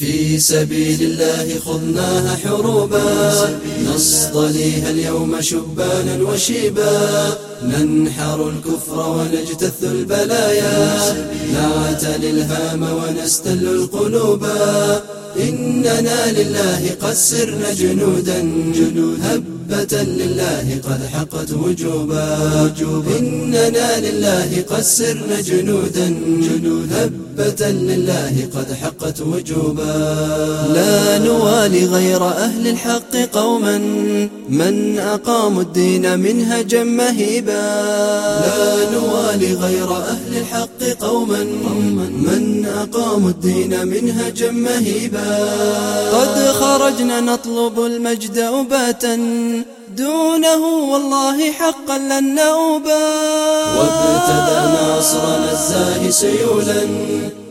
في سبيل الله خضناها حروبا. نصطليها اليوم شبانا وشيبا. ننحر الكفر ونجتث البلايا. نعتلي الهام ونستل القلوبا. إننا لله قد سرنا جنودا. هبة لله قد حقت وجوبا. إننا لله قد سرنا جنودا. هبة لله قد حقت وجوبا. لا نوالي غير أهل الحق قوما. من أقاموا الدين منهجا مهيبا لا نوالي غير أهل الحق قوما. من أقاموا الدين منهجا مهيبا قد خرجنا نطلب المجد أباتا. دونه والله حقا لن نؤبا وابتدى ناصرنا الزاهي سيولا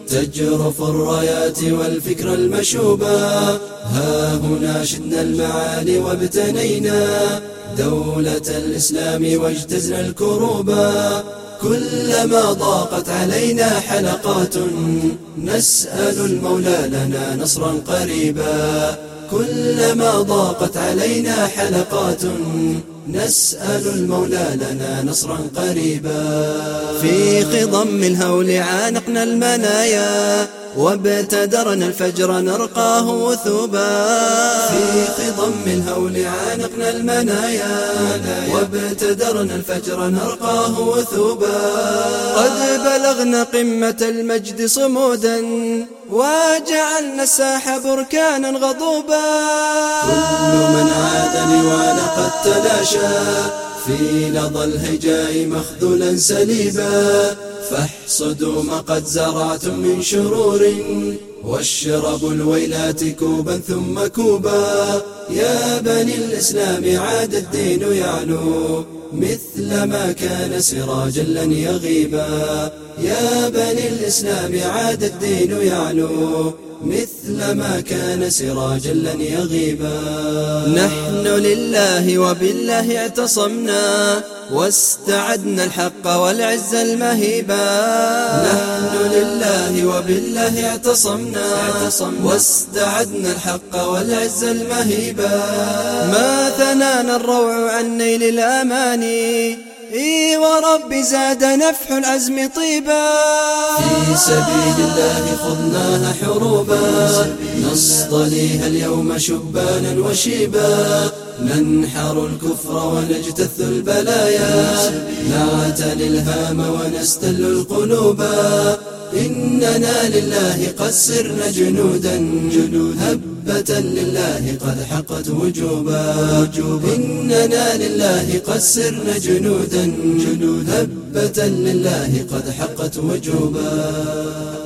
تجرف الرايات والفكر المشوبا. ها هنا شدنا المعالي وابتنينا دولة الإسلام واجتزنا الكروبا. كلما ضاقت علينا حلقات نسأل المولى لنا نصرا قريبا. كلما ضاقت علينا حلقات نسأل المولى لنا نصرا قريبا. في خضم الهول عانقنا المنايا وابتدرنا الفجر نرقاه وثوبا. في خضم الهول عانقنا المنايا. وابتدرنا الفجر نرقاه وثوبا. قد بلغنا قمة المجد صمودا. وجعلنا الساح بركانا غضوبا. كل من عادني وأنا قد تلاشى. في لظى الهجاء مخذولا سليبا. فاحصدوا ما قد زرعتم من شرور واشربوا الويلات كوبا ثم كوبا. يا بني الإسلام عاد الدين يعلو مثل ما كان سراجا لن يغيبا. يا بني الإسلام عاد الدين يعلو مثل ما كان سراجا لن يغيبا. نحن لله وبالله اعتصمنا. واستعدنا الحق والعز المهيبا. نحن لله وبالله اعتصمنا. واستعدنا الحق والعز المهيبا. ما ثنانا الروع عن نيل الأماني إي ورب زاد نفح العزم طيبا. في سبيل الله خضناها حروبا. نصطليها اليوم شبانا وشيبا. ننحر الكفر ونجتث البلايا. نعتلي الهام ونستل القلوبا إننا لله قد سرنا جنودا. هبة لله قد حقت وجوبا. إننا لله قد سرنا جنودا. هبة لله قد حقت وجوبا.